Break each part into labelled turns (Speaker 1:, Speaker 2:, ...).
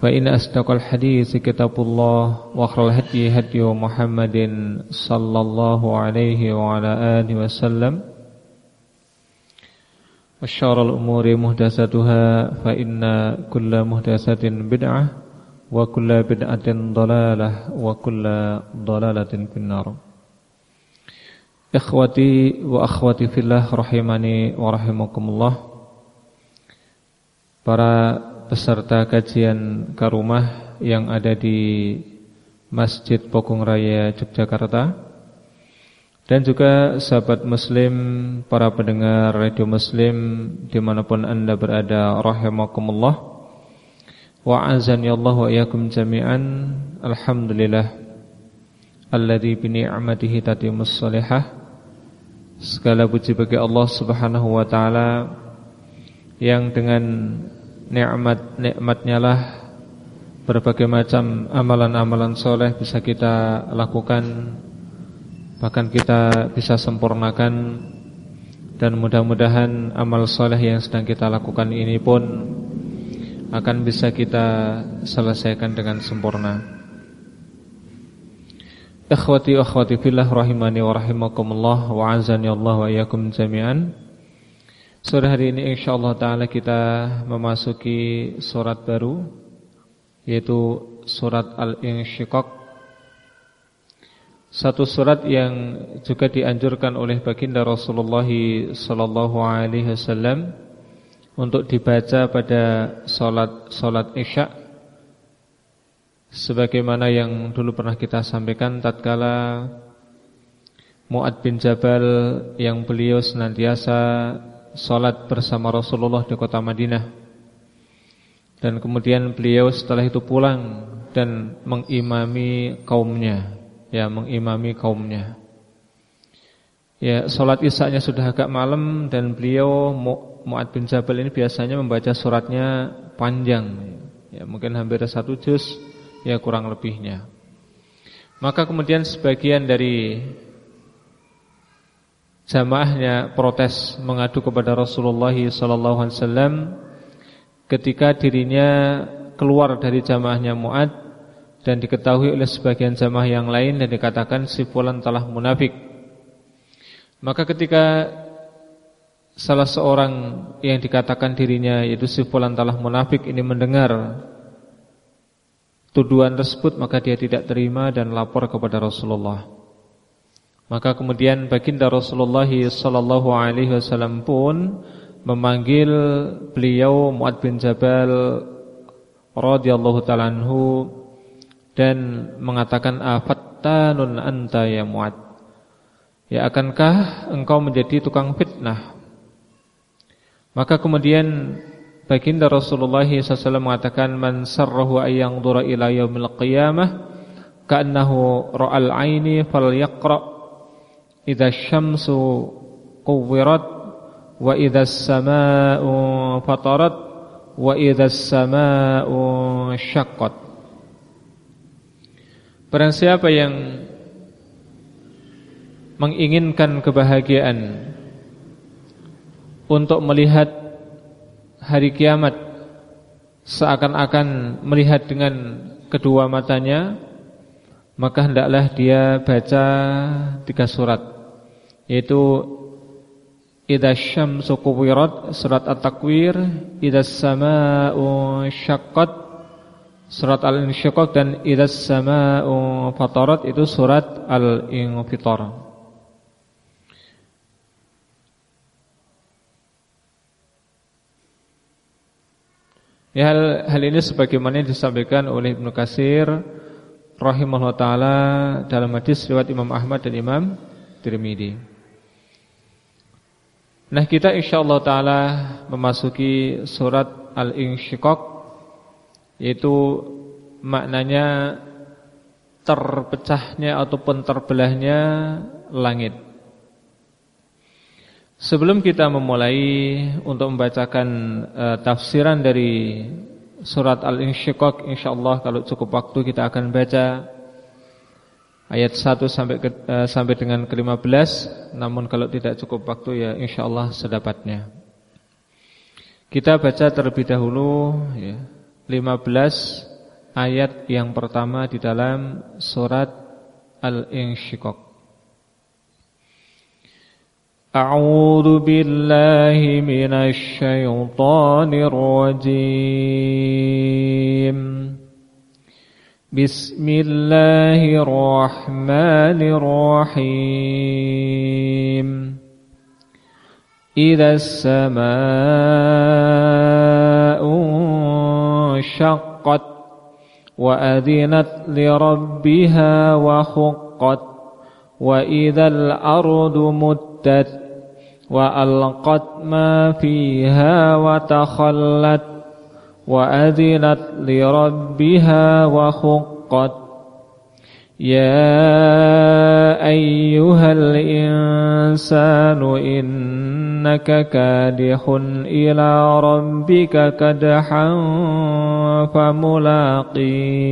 Speaker 1: فإن أصدق الحديث كتاب الله وأخر الهدي هدي محمد صلى الله عليه وعلى آله وسلم وشر الأمور محدثاتها فإن كل محدثة بدعة وكل بدعة ضلالة وكل ضلالة في النار Ikhwati wa akhwati fillah rahimani wa rahimakumullah Para peserta kajian Karumah yang ada di Masjid Pokong Raya Yogyakarta dan juga sahabat muslim, para pendengar radio muslim di mana pun anda berada rahimakumullah. Wa azani Allah wa iyakum jami'an. Alhamdulillah. Alladhi bi ni'matihi tatimus salihah. Segala puji bagi Allah Subhanahu wa taala yang dengan nikmat-nikmatnya lah berbagai macam amalan-amalan soleh bisa kita lakukan bahkan kita bisa sempurnakan dan mudah-mudahan amal soleh yang sedang kita lakukan ini pun akan bisa kita selesaikan dengan sempurna. Ikhwati wa akhwati fillah rahimani wa rahimakumullah wa azani Allah wa iyyakum jami'an. Sore hari ini insyaallah taala kita memasuki surat baru yaitu surat Al-Insyiqaq. Satu surat yang juga dianjurkan oleh baginda Rasulullah sallallahu alaihi wasallam untuk dibaca pada salat salat Isya sebagaimana yang dulu pernah kita sampaikan tatkala Muad bin Jabal yang beliau senantiasa Salat bersama Rasulullah di kota Madinah. Dan kemudian beliau setelah itu pulang Dan mengimami kaumnya. Ya mengimami kaumnya. Ya salat isya sudah agak malam Dan beliau Mu'ad bin Jabal ini biasanya membaca suratnya panjang. Ya mungkin hampir satu juz Ya kurang lebihnya. Maka kemudian sebagian dari jamaahnya protes mengadu kepada Rasulullah SAW ketika dirinya keluar dari jamaahnya Muad dan diketahui oleh sebagian jamaah yang lain dan dikatakan si fulan telah munafik. Maka ketika salah seorang yang dikatakan dirinya yaitu si fulan telah munafik ini mendengar tuduhan tersebut maka dia tidak terima dan lapor kepada Rasulullah. Maka kemudian baginda Rasulullah sallallahu alaihi wasallam pun memanggil beliau Muad bin Jabal radhiyallahu taala dan mengatakan afattanun anta ya Muad. Ya akankah engkau menjadi tukang fitnah? Maka kemudian baginda Rasulullah SAW mengatakan man sarrahu ayyang dura ila yaumil qiyamah ka'annahu ra'al aini falyaqra' idza syamsu quwwirat wa idza samaa'u fatarat wa idza samaa'u syaqqat Barang siapa yang menginginkan kebahagiaan untuk melihat hari kiamat seakan-akan melihat dengan kedua matanya maka hendaklah dia baca tiga surat yaitu Idza syamsu kuwirat surat At-Takwir, idza samaa'u syaqqat Surat Al-Insyiqaq dan Idas Sama'u Fatarat itu surat Al-Infitar. Ya hal, hal ini sebagaimana disampaikan oleh Ibnu Katsir rahimahullah taala dalam hadis riwayat Imam Ahmad dan Imam Tirmidzi. Nah, kita insyaallah taala memasuki surat Al-Insyiqaq yaitu maknanya terpecahnya ataupun terbelahnya langit. Sebelum kita memulai untuk membacakan uh, tafsiran dari surat Al-Insyiqaq insyaallah kalau cukup waktu kita akan baca ayat 1 sampai ke, uh, sampai dengan ke-15 namun kalau tidak cukup waktu ya insyaallah sedapatnya. Kita baca terlebih dahulu ya 15 ayat yang pertama di dalam surat Al-Insyiqaq. أعوذ بالله من الشيطان الرجيم. بسم الله الرحمن الرحيم. إذا السماء انشقت وأذنت لربها وخقت وإذا الأرض مدت وألقت ما فيها وتخلت وأذنت لربها وخقت يا أيها الإنسان إنك كادح إلى ربك كدحا فملاقيه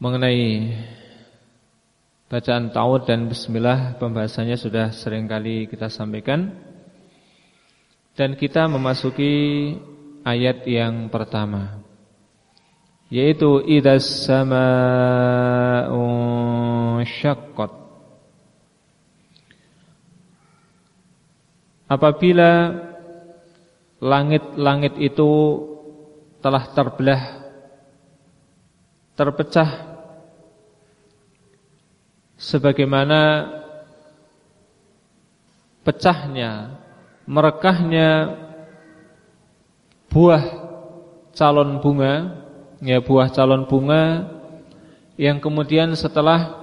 Speaker 1: Mengenai bacaan ta'awud dan bismillah pembahasannya sudah sering kali kita sampaikan. Dan kita memasuki ayat yang pertama yaitu idas sama'u syaqqat. Apabila langit-langit itu telah terbelah terpecah sebagaimana pecahnya, merekahnya buah calon bunga, ya buah calon bunga yang kemudian setelah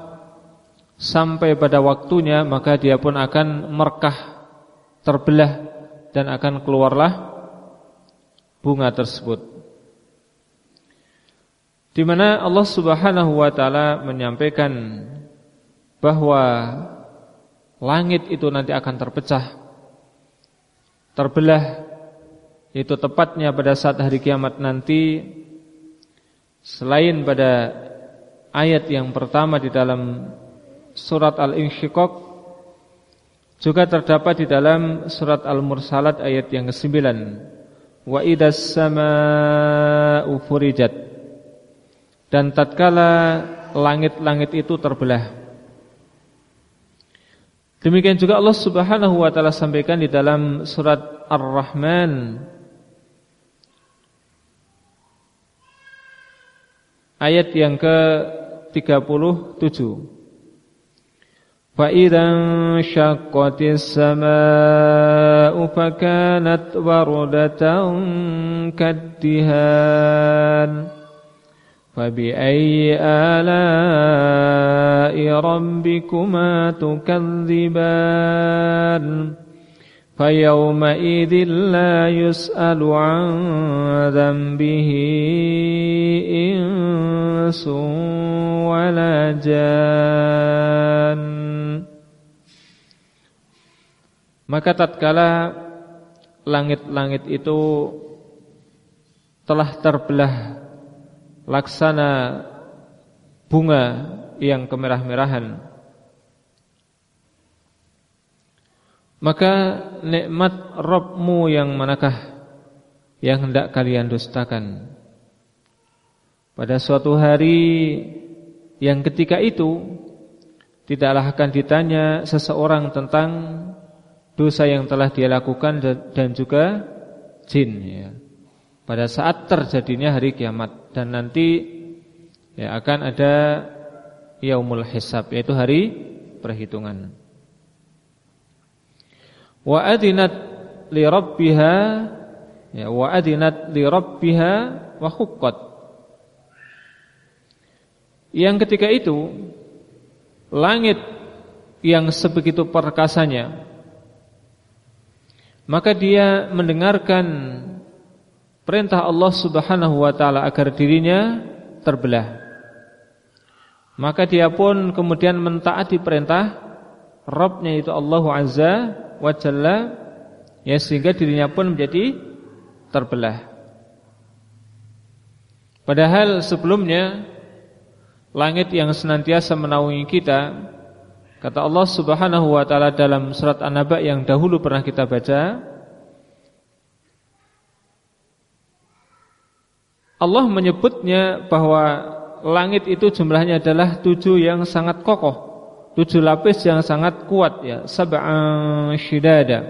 Speaker 1: sampai pada waktunya maka dia pun akan merekah, terbelah dan akan keluarlah bunga tersebut. Di mana Allah Subhanahu wa taala menyampaikan bahwa langit itu nanti akan terpecah terbelah itu tepatnya pada saat hari kiamat nanti selain pada ayat yang pertama di dalam surat Al-Insyiqaq juga terdapat di dalam surat Al-Mursalat ayat yang ke-9. Wa idas samaa'u furijat. Dan tatkala langit-langit itu terbelah Demikian juga Allah Subhanahu wa taala sampaikan di dalam surat Ar-Rahman ayat yang ke-37. Fa idzan syaqqatis samaa'u fakanat warudatan kaddihan فبأي آلاء ربكما تكذبان فيومئذ لا يسأل عن ذنبه إنس ولا جان Maka tatkala langit-langit itu telah terbelah laksana bunga yang kemerah-merahan. Maka nikmat Rabbmu yang manakah yang hendak kalian dustakan? Pada suatu hari yang ketika itu Tidaklah akan ditanya seseorang tentang dosa yang telah dia lakukan dan juga jin ya. Pada saat terjadinya hari kiamat dan nanti ya akan ada yaumul hisab yaitu hari perhitungan. Wa adinat li rabbiha ya wa adinat li rabbiha wa huqqat. Yang ketika itu langit yang sebegitu perkasanya maka dia mendengarkan perintah Allah Subhanahu wa taala agar dirinya terbelah. Maka dia pun kemudian mentaati perintah Rabbnya itu Allah Azza wa Jalla ya sehingga dirinya pun menjadi terbelah. Padahal sebelumnya langit yang senantiasa menaungi kita Kata Allah Subhanahu wa taala dalam surat An-Naba yang dahulu pernah kita baca Allah menyebutnya bahwa langit itu jumlahnya adalah tujuh yang sangat kokoh Tujuh lapis yang sangat kuat ya Sab'an shidada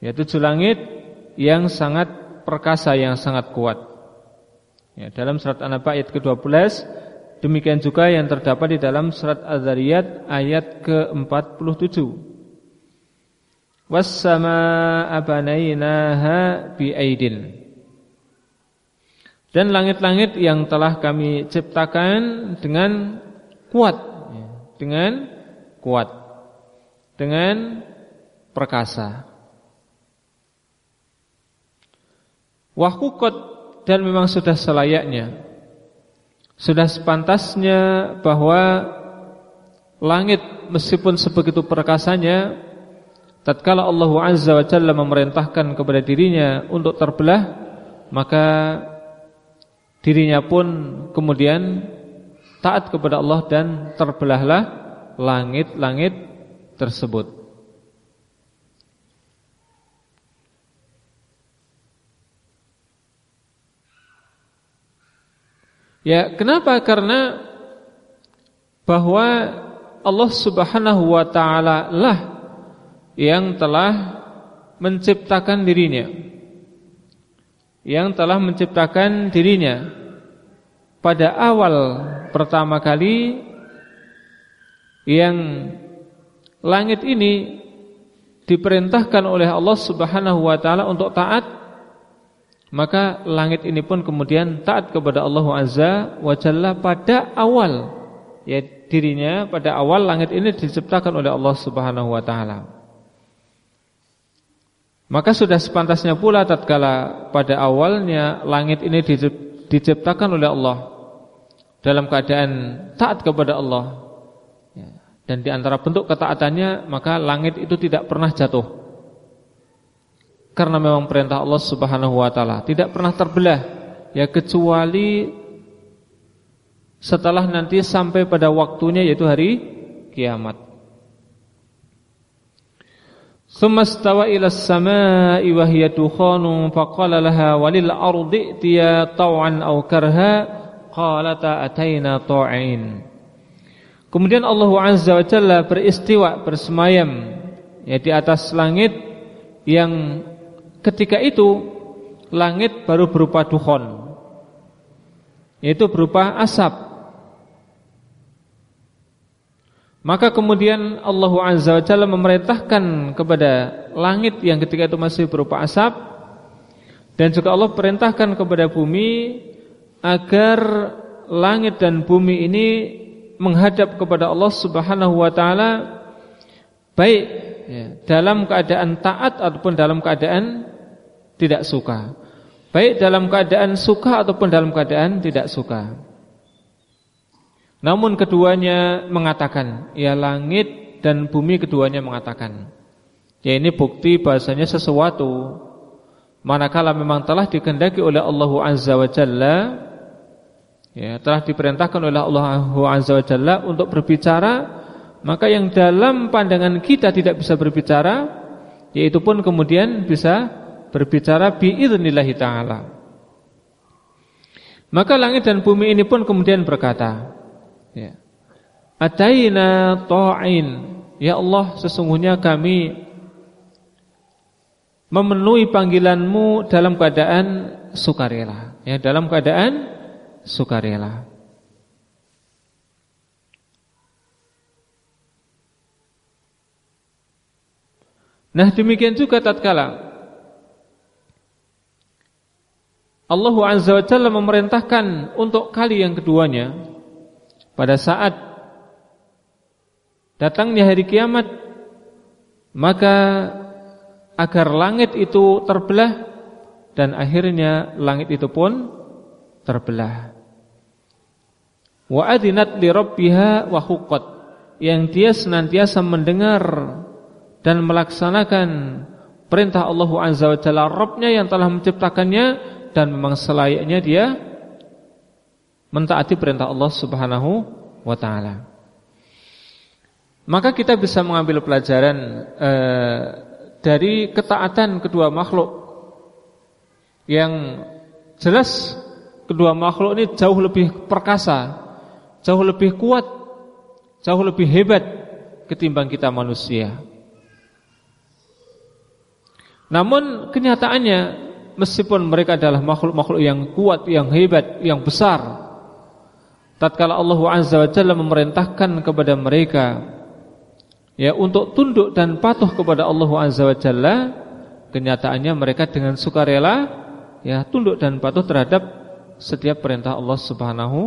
Speaker 1: Ya tujuh langit yang sangat perkasa yang sangat kuat ya, Dalam surat An-Naba ayat ke-12 Demikian juga yang terdapat di dalam surat Az-Zariyat ayat ke-47. Was-samaa'a banainaha bi'aidin. Dan langit-langit yang telah kami ciptakan dengan kuat, dengan kuat, dengan perkasa. Wahukot dan memang sudah selayaknya. Sudah sepantasnya bahwa langit meskipun sebegitu perkasanya tatkala Allah Azza wa Jalla memerintahkan kepada dirinya untuk terbelah maka dirinya pun kemudian taat kepada Allah dan terbelahlah langit-langit tersebut Ya, kenapa? Karena bahwa Allah Subhanahu wa taala lah yang telah menciptakan dirinya. Yang telah menciptakan dirinya pada awal pertama kali yang langit ini diperintahkan oleh Allah Subhanahu wa taala untuk taat maka langit ini pun kemudian taat kepada Allah Azza wa Jalla pada awal ya dirinya pada awal langit ini diciptakan oleh Allah Subhanahu wa taala. Maka sudah sepantasnya pula tatkala pada awalnya langit ini diciptakan oleh Allah dalam keadaan taat kepada Allah. Ya, dan di antara bentuk ketaatannya maka langit itu tidak pernah jatuh karena memang perintah Allah Subhanahu wa taala tidak pernah terbelah ya kecuali setelah nanti sampai pada waktunya yaitu hari kiamat. Ila as-samaa'i wa hiya dukhanun faqala laha walil ardi tiya taw'an aw karha qalata ataina ta'in. Kemudian Allah Azza wa Jalla beristiwa bersemayam ya di atas langit yang Ketika itu langit baru berupa dukhon Yaitu berupa asap Maka kemudian Allah Azza wa Jalla memerintahkan kepada langit yang ketika itu masih berupa asap dan juga Allah perintahkan kepada bumi agar langit dan bumi ini menghadap kepada Allah Subhanahu wa taala baik ya, dalam keadaan taat ataupun dalam keadaan tidak suka. Baik dalam keadaan suka ataupun dalam keadaan tidak suka. Namun keduanya mengatakan, ya langit dan bumi keduanya mengatakan. Ya ini bukti bahasanya sesuatu manakala memang telah dikehendaki oleh Allah Azza wa Jalla ya telah diperintahkan oleh Allah Azza wa Jalla untuk berbicara, maka yang dalam pandangan kita tidak bisa berbicara, yaitu pun kemudian bisa berbicara biiznillah taala. Maka langit dan bumi ini pun kemudian berkata, Ya. Ataina ta'in. Ya Allah, sesungguhnya kami memenuhi panggilanmu dalam keadaan sukarela. Ya, dalam keadaan sukarela. Nah demikian juga tatkala Allah Azza wa Jalla memerintahkan untuk kali yang keduanya pada saat datangnya hari kiamat maka agar langit itu terbelah dan akhirnya langit itu pun terbelah. Wa adinat li rabbiha wa huqqat yang dia senantiasa mendengar dan melaksanakan perintah Allah Azza wa Jalla Rabbnya yang telah menciptakannya dan memang selayaknya dia mentaati perintah Allah Subhanahu wa taala. Maka kita bisa mengambil pelajaran eh, dari ketaatan kedua makhluk yang jelas kedua makhluk ini jauh lebih perkasa, jauh lebih kuat, jauh lebih hebat ketimbang kita manusia. Namun kenyataannya meskipun mereka adalah makhluk-makhluk yang kuat, yang hebat, yang besar, tatkala Allah Azza wa Jalla memerintahkan kepada mereka ya untuk tunduk dan patuh kepada Allah Azza wa Jalla kenyataannya mereka dengan sukarela ya tunduk dan patuh terhadap setiap perintah Allah Subhanahu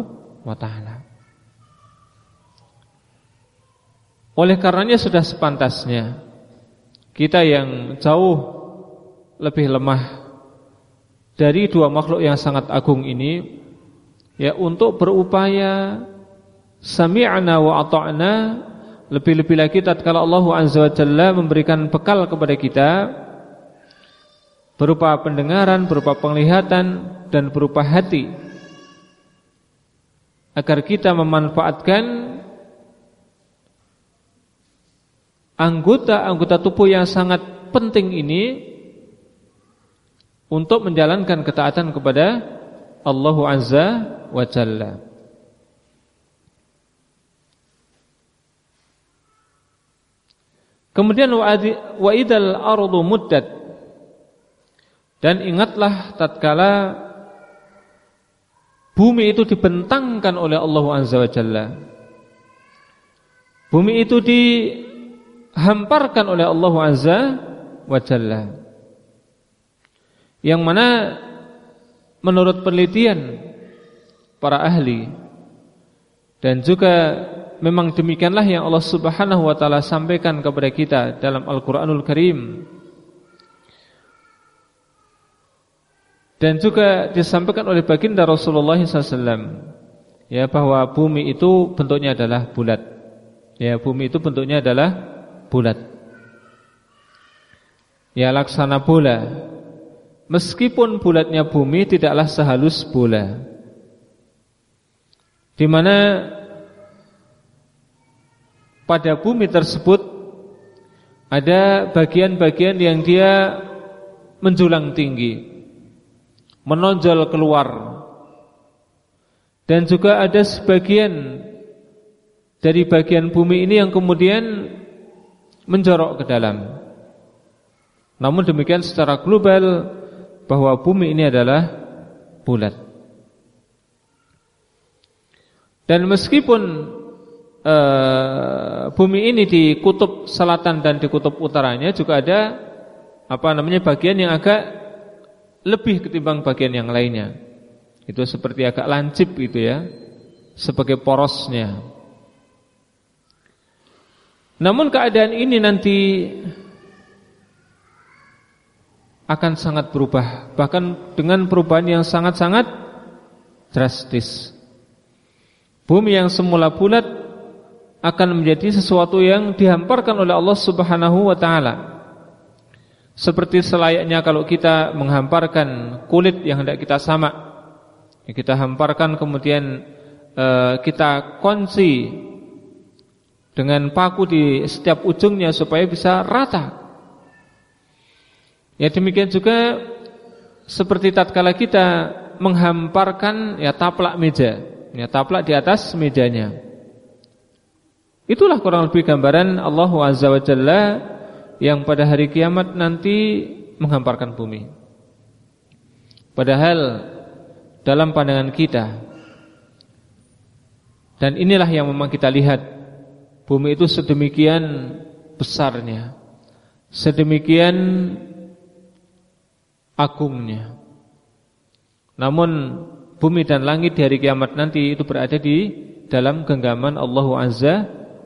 Speaker 1: wa taala. Oleh karenanya sudah sepantasnya kita yang jauh lebih lemah dari dua makhluk yang sangat agung ini ya untuk berupaya sami'na wa ata'na lebih-lebih lagi tatkala Allah Azza wa Jalla memberikan bekal kepada kita berupa pendengaran, berupa penglihatan dan berupa hati agar kita memanfaatkan anggota-anggota tubuh yang sangat penting ini untuk menjalankan ketaatan kepada Allah Azza wa Jalla. Kemudian wa idal ardu muddat dan ingatlah tatkala bumi itu dibentangkan oleh Allah Azza wa Jalla. Bumi itu dihamparkan oleh Allah Azza wa Jalla. Yang mana menurut penelitian para ahli. Dan juga memang demikianlah yang Allah Subhanahu wa taala sampaikan kepada kita dalam Al-Qur'anul Karim. Dan juga disampaikan oleh baginda Rasulullah SAW ya bahwa bumi itu bentuknya adalah bulat. Ya bumi itu bentuknya adalah bulat. Ya laksana bola meskipun bulatnya bumi tidaklah sehalus bola di mana pada bumi tersebut ada bagian-bagian yang dia menjulang tinggi, menonjol keluar. Dan juga ada sebagian dari bagian bumi ini yang kemudian menjorok ke dalam. Namun demikian secara global bahwa bumi ini adalah bulat. Dan meskipun uh, bumi ini di kutub selatan dan di kutub utaranya juga ada apa namanya bagian yang agak lebih ketimbang bagian yang lainnya. Itu seperti agak lancip gitu ya, sebagai porosnya. Namun keadaan ini nanti akan sangat berubah, bahkan dengan perubahan yang sangat-sangat drastis. Bumi yang semula bulat akan menjadi sesuatu yang dihamparkan oleh Allah Subhanahu wa taala. Seperti selayaknya kalau kita menghamparkan kulit yang hendak kita samak, kita hamparkan kemudian uh, kita kunci dengan paku di setiap ujungnya supaya bisa rata. Ya demikian juga seperti tatkala kita menghamparkan ya taplak meja, ya taplak di atas mejanya. Itulah kurang lebih gambaran Allah Azza wa Jalla yang pada hari kiamat nanti menghamparkan bumi. Padahal dalam pandangan kita dan inilah yang memang kita lihat bumi itu sedemikian besarnya, sedemikian agungnya. Namun bumi dan langit di hari kiamat nanti itu berada di dalam genggaman Allah Azza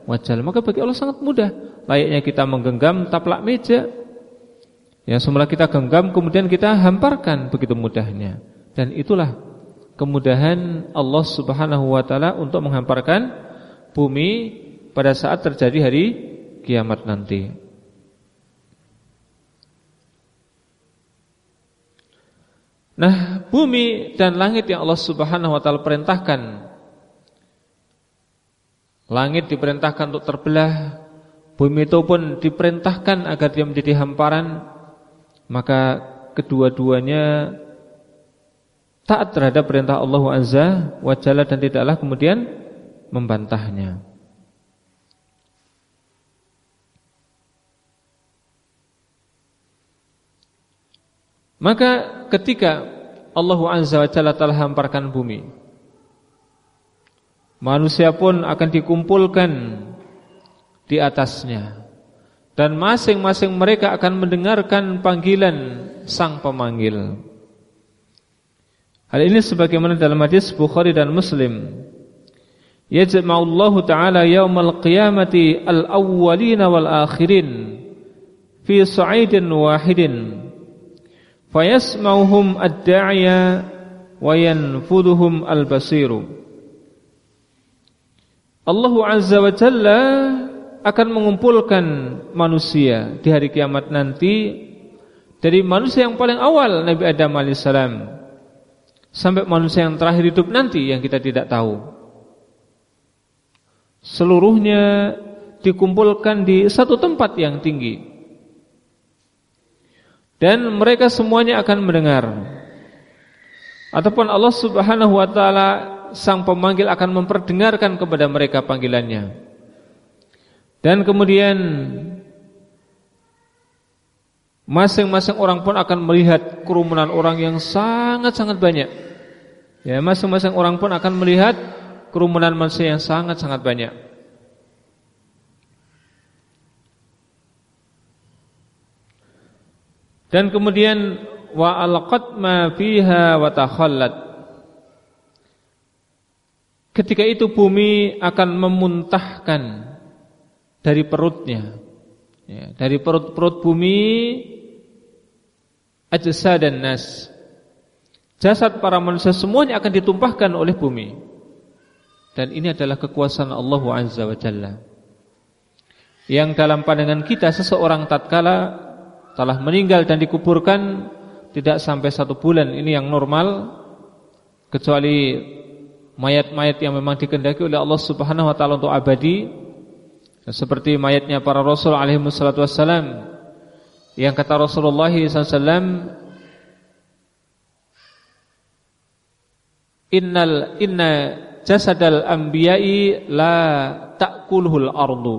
Speaker 1: wa Jalla. Maka bagi Allah sangat mudah. Layaknya kita menggenggam taplak meja. Ya, semula kita genggam kemudian kita hamparkan begitu mudahnya. Dan itulah kemudahan Allah Subhanahu wa taala untuk menghamparkan bumi pada saat terjadi hari kiamat nanti. Nah, bumi dan langit yang Allah Subhanahu wa taala perintahkan. Langit diperintahkan untuk terbelah, bumi itu pun diperintahkan agar dia menjadi hamparan, maka kedua-duanya taat terhadap perintah Allah Azza wa Jalla dan tidaklah kemudian membantahnya. Maka ketika Allah Azza wa Jalla telah hamparkan bumi. Manusia pun akan dikumpulkan di atasnya. Dan masing-masing mereka akan mendengarkan panggilan sang pemanggil. Hal ini sebagaimana dalam hadis Bukhari dan Muslim. Yajma'ullahu ta'ala yawmal qiyamati al-awwalina wal-akhirin Fi sa'idin wahidin fayasmauhum ad-da'iya wa yanfudhuhum al-basiru. Allah Azza wa Jalla akan mengumpulkan manusia di hari kiamat nanti dari manusia yang paling awal Nabi Adam alaihissalam sampai manusia yang terakhir hidup nanti yang kita tidak tahu. Seluruhnya dikumpulkan di satu tempat yang tinggi dan mereka semuanya akan mendengar. Ataupun Allah Subhanahu wa taala sang pemanggil akan memperdengarkan kepada mereka panggilannya. Dan kemudian masing-masing orang pun akan melihat kerumunan orang yang sangat-sangat banyak. Ya, masing-masing orang pun akan melihat kerumunan manusia yang sangat-sangat banyak. Dan kemudian wa alqat ma fiha wa takhallat. Ketika itu bumi akan memuntahkan dari perutnya. Ya, dari perut-perut bumi ajsad dan nas. Jasad para manusia semuanya akan ditumpahkan oleh bumi. Dan ini adalah kekuasaan Allah Azza wa Jalla. Yang dalam pandangan kita seseorang tatkala telah meninggal dan dikuburkan tidak sampai satu bulan. Ini yang normal kecuali mayat-mayat yang memang dikendaki oleh Allah Subhanahu wa taala untuk abadi. Seperti mayatnya para rasul alaihi wassalatu wassalam. Yang kata Rasulullah SAW innal inna jasadal anbiya'i la ta'kulhul ardu.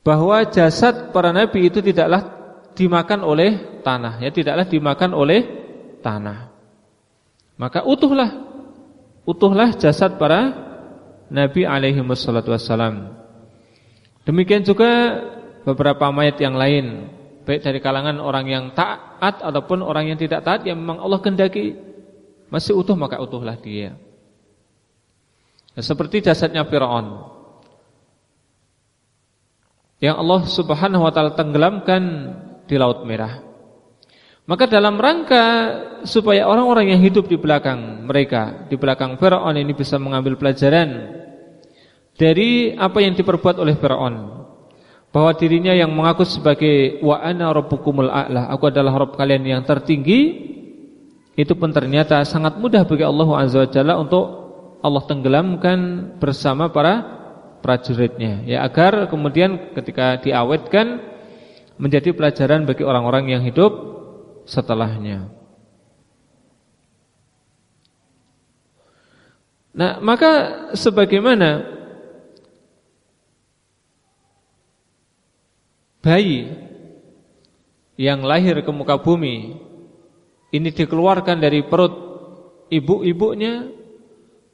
Speaker 1: Bahwa jasad para nabi itu tidaklah dimakan oleh tanah. Ya tidaklah dimakan oleh tanah. Maka utuhlah. Utuhlah jasad para Nabi alaihi wassalam. Demikian juga beberapa mayat yang lain. Baik dari kalangan orang yang taat ataupun orang yang tidak taat yang memang Allah kendaki masih utuh maka utuhlah dia. Nah, seperti jasadnya Firaun. Yang Allah Subhanahu wa taala tenggelamkan di Laut Merah. Maka dalam rangka supaya orang-orang yang hidup di belakang mereka, di belakang Firaun ini bisa mengambil pelajaran dari apa yang diperbuat oleh Firaun. Bahwa dirinya yang mengaku sebagai wa ana rabbukumul a'la, aku adalah Rabb kalian yang tertinggi, itu pun ternyata sangat mudah bagi Allah Azza wa Jalla untuk Allah tenggelamkan bersama para prajuritnya. Ya agar kemudian ketika diawetkan menjadi pelajaran bagi orang-orang yang hidup setelahnya. Nah, maka sebagaimana bayi yang lahir ke muka bumi ini dikeluarkan dari perut ibu-ibunya,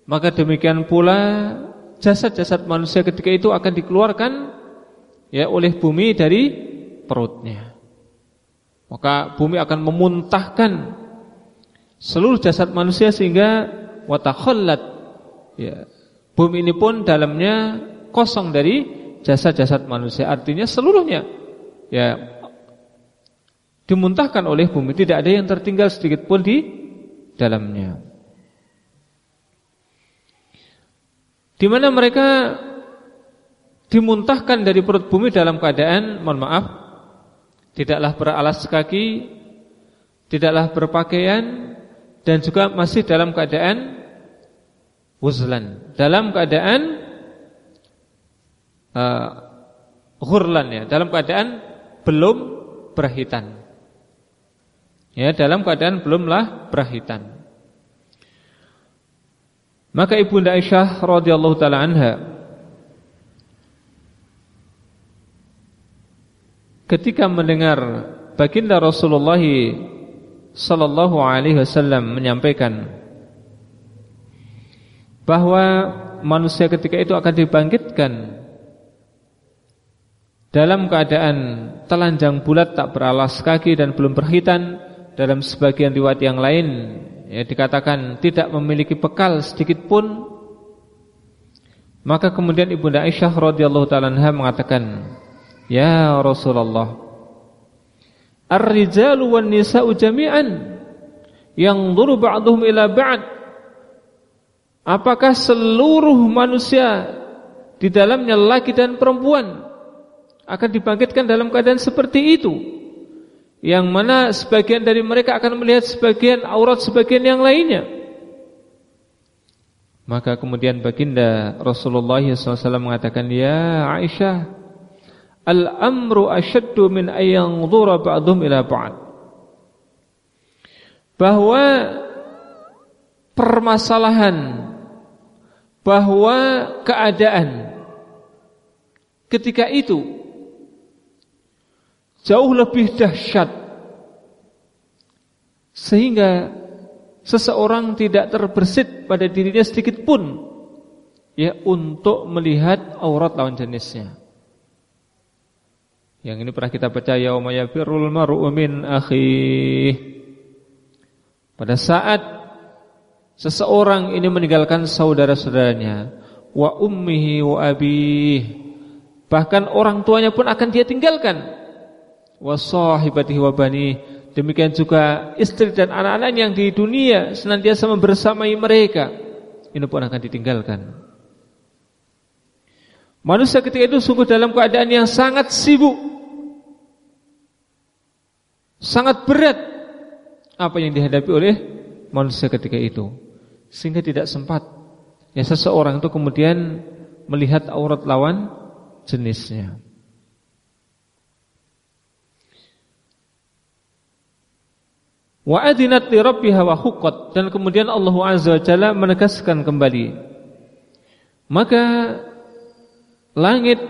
Speaker 1: maka demikian pula jasad-jasad manusia ketika itu akan dikeluarkan ya oleh bumi dari perutnya. Maka bumi akan memuntahkan seluruh jasad manusia sehingga watakhallat ya. Bumi ini pun dalamnya kosong dari jasad-jasad manusia. Artinya seluruhnya ya dimuntahkan oleh bumi, tidak ada yang tertinggal sedikit pun di dalamnya. Di mana mereka dimuntahkan dari perut bumi dalam keadaan mohon maaf tidaklah beralas kaki, tidaklah berpakaian dan juga masih dalam keadaan wuzlan, dalam keadaan uh, ghurlan ya, dalam keadaan belum berahitan. Ya, dalam keadaan belumlah berahitan. Maka Ibunda Aisyah radhiyallahu taala anha ketika mendengar baginda Rasulullah sallallahu alaihi wasallam menyampaikan bahwa manusia ketika itu akan dibangkitkan dalam keadaan telanjang bulat tak beralas kaki dan belum berhitan dalam sebagian riwayat yang lain ya dikatakan tidak memiliki bekal sedikit pun maka kemudian Ibunda Aisyah radhiyallahu taala mengatakan Ya Rasulullah. Ar-rijalu wan nisa'u jami'an Yang ba'duhum ila ba'd. Apakah seluruh manusia Di dalamnya laki dan perempuan Akan dibangkitkan dalam keadaan seperti itu? Yang mana sebagian dari mereka akan melihat sebagian aurat sebagian yang lainnya. Maka kemudian baginda Rasulullah SAW mengatakan Ya Aisyah Al-amru asyaddu min ayyanzura ba'dhum ila ba'd. Bahwa permasalahan bahwa keadaan ketika itu jauh lebih dahsyat sehingga seseorang tidak terbersit pada dirinya sedikit pun ya untuk melihat aurat lawan jenisnya. Yang ini pernah kita baca yauma yafirul mar'u min akhih. Pada saat seseorang ini meninggalkan saudara-saudaranya, wa ummihi wa abih. Bahkan orang tuanya pun akan dia tinggalkan. Wa sahibatihi wa bani. Demikian juga istri dan anak-anak yang di dunia senantiasa membersamai mereka. Ini pun akan ditinggalkan. Manusia ketika itu sungguh dalam keadaan yang sangat sibuk Sangat berat apa yang dihadapi oleh manusia ketika itu. Sehingga tidak sempat ya seseorang itu kemudian melihat aurat lawan jenisnya. Wa adinat li rabbiha wa huqqat dan kemudian Allah Azza wa Jalla menegaskan kembali. Maka langit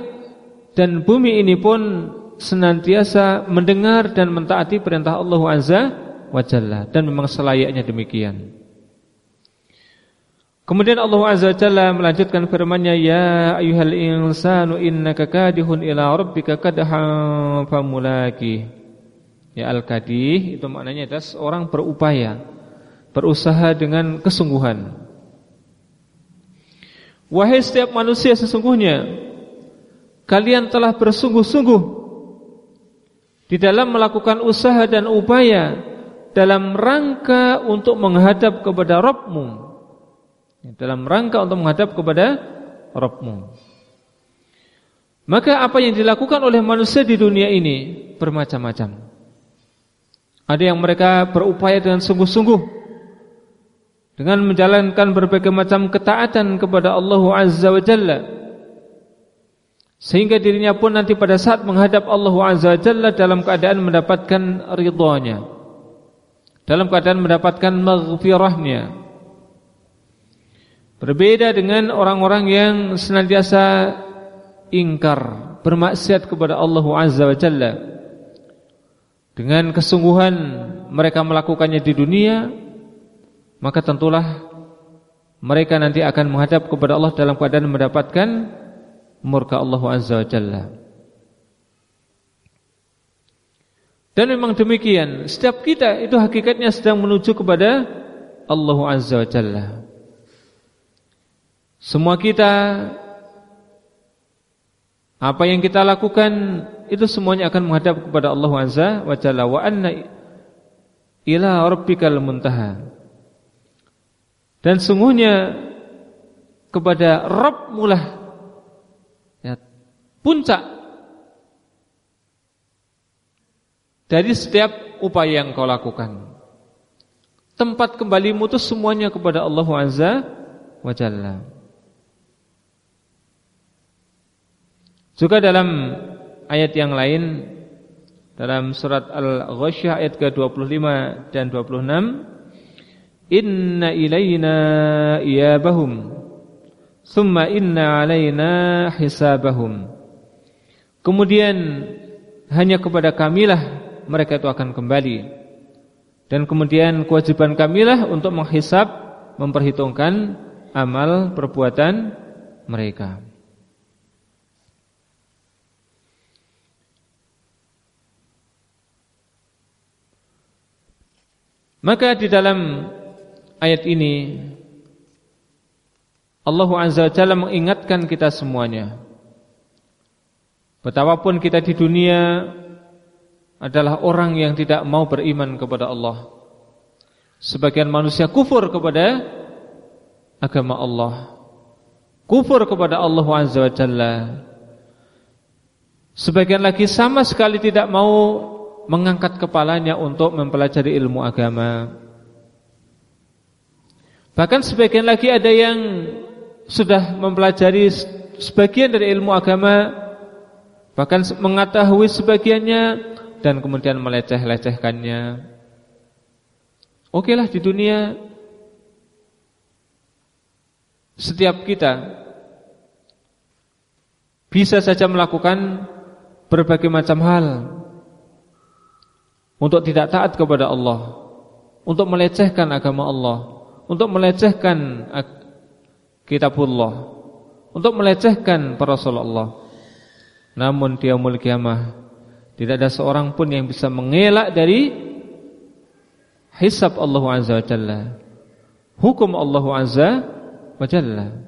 Speaker 1: dan bumi ini pun senantiasa mendengar dan mentaati perintah Allah Azza wa Jalla dan memang selayaknya demikian. Kemudian Allah Azza wa Jalla melanjutkan firman-Nya, "Ya ayyuhal insanu innaka kadihun ila rabbika kadhan famulaki." Ya al-kadih itu maknanya adalah seorang berupaya, berusaha dengan kesungguhan. Wahai setiap manusia sesungguhnya kalian telah bersungguh-sungguh di dalam melakukan usaha dan upaya dalam rangka untuk menghadap kepada Rabbmu dalam rangka untuk menghadap kepada Rabbmu. Maka apa yang dilakukan oleh manusia di dunia ini bermacam-macam. Ada yang mereka berupaya dengan sungguh-sungguh dengan menjalankan berbagai macam ketaatan kepada Allah Azza wa Jalla. Sehingga dirinya pun nanti pada saat menghadap Allah Azza wa Jalla dalam keadaan mendapatkan ridhonya. Dalam keadaan mendapatkan maghfirahnya. Berbeda dengan orang-orang yang senantiasa ingkar, bermaksiat kepada Allah Azza wa Jalla. Dengan kesungguhan mereka melakukannya di dunia, maka tentulah mereka nanti akan menghadap kepada Allah dalam keadaan mendapatkan murka Allah Azza wa Jalla. Dan memang demikian, setiap kita itu hakikatnya sedang menuju kepada Allah Azza wa Jalla. Semua kita apa yang kita lakukan itu semuanya akan menghadap kepada Allah Azza wa Jalla wa anna ila rabbikal muntaha. Dan sungguhnya kepada Rabb mulah puncak dari setiap upaya yang kau lakukan. Tempat kembalimu itu semuanya kepada Allah Azza wa Jalla. Juga dalam ayat yang lain dalam surat Al-Ghasyiyah ayat ke-25 dan 26 Inna ilayna iyabahum Thumma inna alayna hisabahum Kemudian hanya kepada kamilah mereka itu akan kembali. Dan kemudian kewajiban kamilah untuk menghisap Memperhitungkan amal perbuatan mereka. Maka di dalam ayat ini Allah Azza wa Jalla mengingatkan kita semuanya Betapapun kita di dunia adalah orang yang tidak mau beriman kepada Allah. Sebagian manusia kufur kepada agama Allah. Kufur kepada Allah Azza wa Jalla. Sebagian lagi sama sekali tidak mau mengangkat kepalanya untuk mempelajari ilmu agama. Bahkan sebagian lagi ada yang sudah mempelajari sebagian dari ilmu agama, bahkan mengetahui sebagiannya dan kemudian meleceh-lecehkannya. Okelah di dunia setiap kita bisa saja melakukan berbagai macam hal untuk tidak taat kepada Allah, untuk melecehkan agama Allah, untuk melecehkan kitabullah, untuk melecehkan para rasul Allah. Namun di yaumul kiamah tidak ada seorang pun yang bisa mengelak dari hisab Allah Azza wa Jalla. Hukum Allah Azza wa Jalla.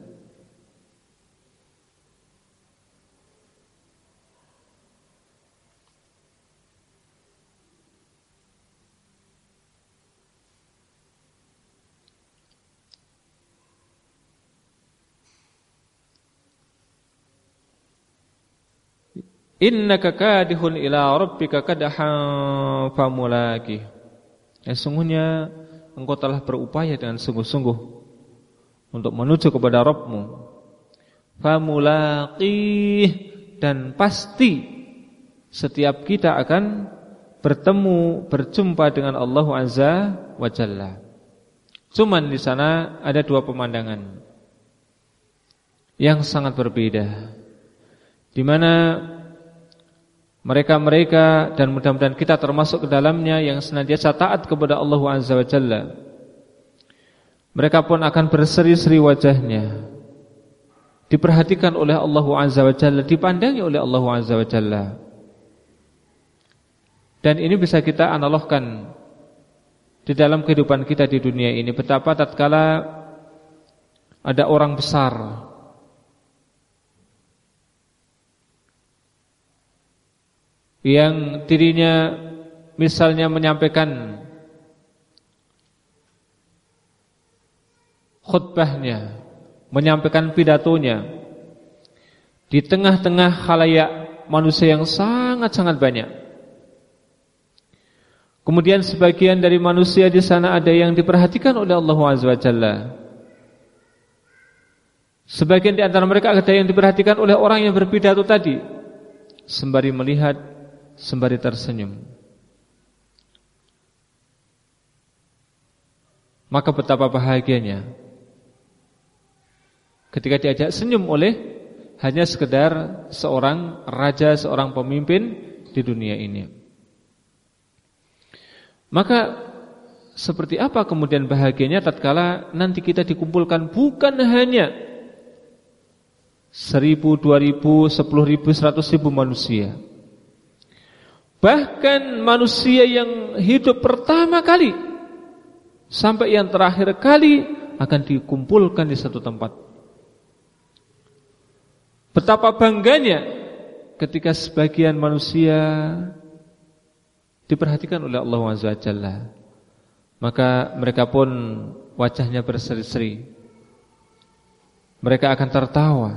Speaker 1: Innaka kadihun ila rabbika kadahan famulaki. Ya sungguhnya engkau telah berupaya dengan sungguh-sungguh untuk menuju kepada Rabbmu. Famulaqih dan pasti setiap kita akan bertemu berjumpa dengan Allah Azza wa Jalla. Cuman di sana ada dua pemandangan yang sangat berbeda. Di mana mereka-mereka dan mudah-mudahan kita termasuk ke dalamnya yang senantiasa taat kepada Allah Azza wa Jalla. Mereka pun akan berseri-seri wajahnya. Diperhatikan oleh Allah Azza wa Jalla Dipandangi oleh Allah Azza wa Jalla. Dan ini bisa kita analogkan Di dalam kehidupan kita di dunia ini. Betapa tatkala Ada orang besar Yang dirinya Misalnya menyampaikan khutbahnya, menyampaikan pidatonya di tengah-tengah khalayak manusia yang sangat-sangat banyak. Kemudian sebagian dari manusia di sana ada yang diperhatikan oleh Allah Azza wa Jalla. Sebagian di antara mereka ada yang diperhatikan oleh orang yang berpidato tadi sembari melihat, sembari tersenyum. Maka betapa bahagianya ketika diajak senyum oleh hanya sekedar seorang raja, seorang pemimpin di dunia ini. Maka seperti apa kemudian bahagianya tatkala nanti kita dikumpulkan bukan hanya seribu, dua ribu, sepuluh ribu, seratus ribu manusia. Bahkan manusia yang hidup pertama kali sampai yang terakhir kali akan dikumpulkan di satu tempat. Betapa bangganya ketika sebagian manusia diperhatikan oleh Allah SWT Maka mereka pun wajahnya berseri-seri. Mereka akan tertawa.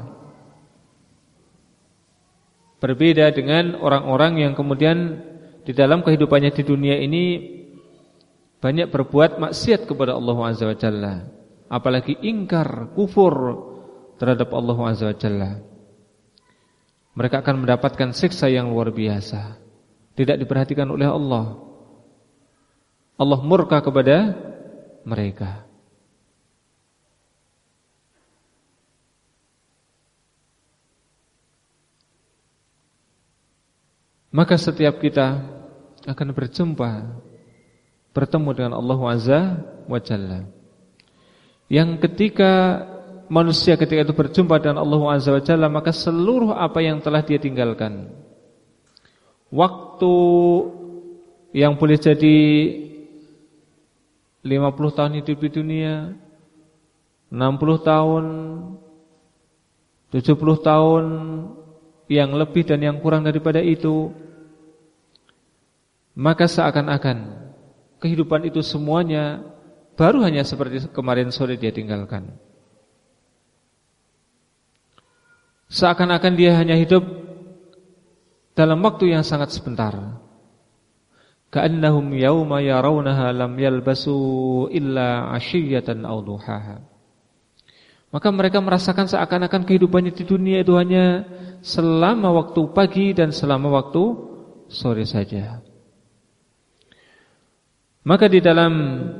Speaker 1: Berbeda dengan orang-orang yang kemudian di dalam kehidupannya di dunia ini banyak berbuat maksiat kepada Allah Azza wa Jalla, apalagi ingkar, kufur terhadap Allah Azza wa Jalla mereka akan mendapatkan siksa yang luar biasa. Tidak diperhatikan oleh Allah. Allah murka kepada mereka. Maka setiap kita akan berjumpa bertemu dengan Allah Azza wa Jalla. Yang ketika manusia ketika itu berjumpa dengan Allah Azza wa Jalla maka seluruh apa yang telah dia tinggalkan waktu yang boleh jadi 50 tahun hidup di dunia 60 tahun 70 tahun yang lebih dan yang kurang daripada itu maka seakan-akan kehidupan itu semuanya baru hanya seperti kemarin sore dia tinggalkan Seakan-akan dia hanya hidup dalam waktu yang sangat sebentar. Ka'annahum yauma yarawnaha lam yalbasu illa 'ashiyatan aw duhaha. Maka mereka merasakan seakan-akan kehidupannya di dunia itu hanya selama waktu pagi dan selama waktu sore saja. Maka di dalam